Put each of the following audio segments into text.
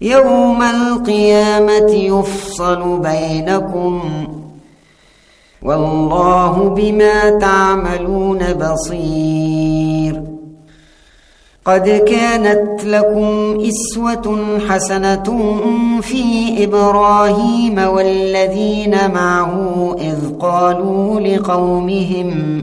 يوم القيامة يفصل بينكم والله بما تعملون بصير. قد كانت لكم إسوة حسنة في إبراهيم والذين معه إذ قالوا لقومهم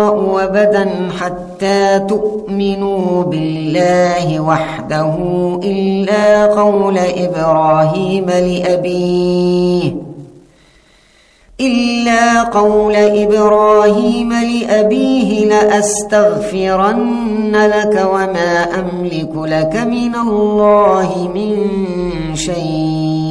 وبدا حتى تؤمنوا بالله وحده إلا قول إبراهيم لأبيه. إلا قول إبراهيم لأبيه لأستغفرن لك وما أملك لك من الله من شيء.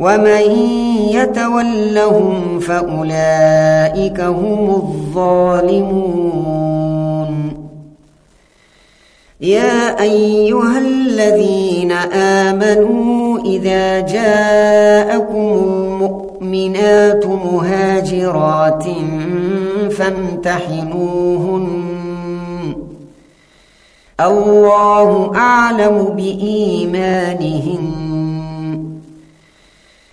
ومن يتولهم فأولئك هم الظالمون. يا أيها الذين آمنوا إذا جاءكم المؤمنات مهاجرات فامتحنوهن. الله أعلم بإيمانهن.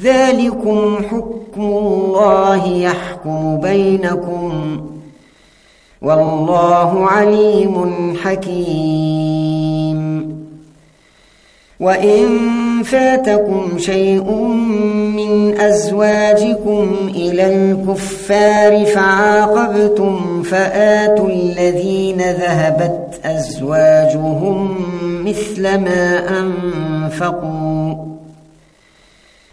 ذلكم حكم الله يحكم بينكم والله عليم حكيم. وإن فاتكم شيء من أزواجكم إلى الكفار فعاقبتم فآتوا الذين ذهبت أزواجهم مثل ما أنفقوا.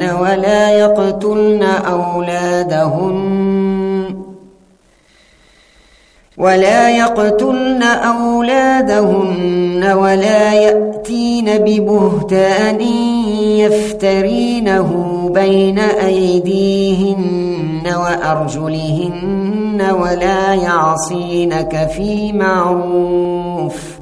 ولا يقتلن أولادهن. ولا يقتلن أولادهن ولا يأتين ببهتان يفترينه بين أيديهن وأرجلهن ولا يعصينك في معروف.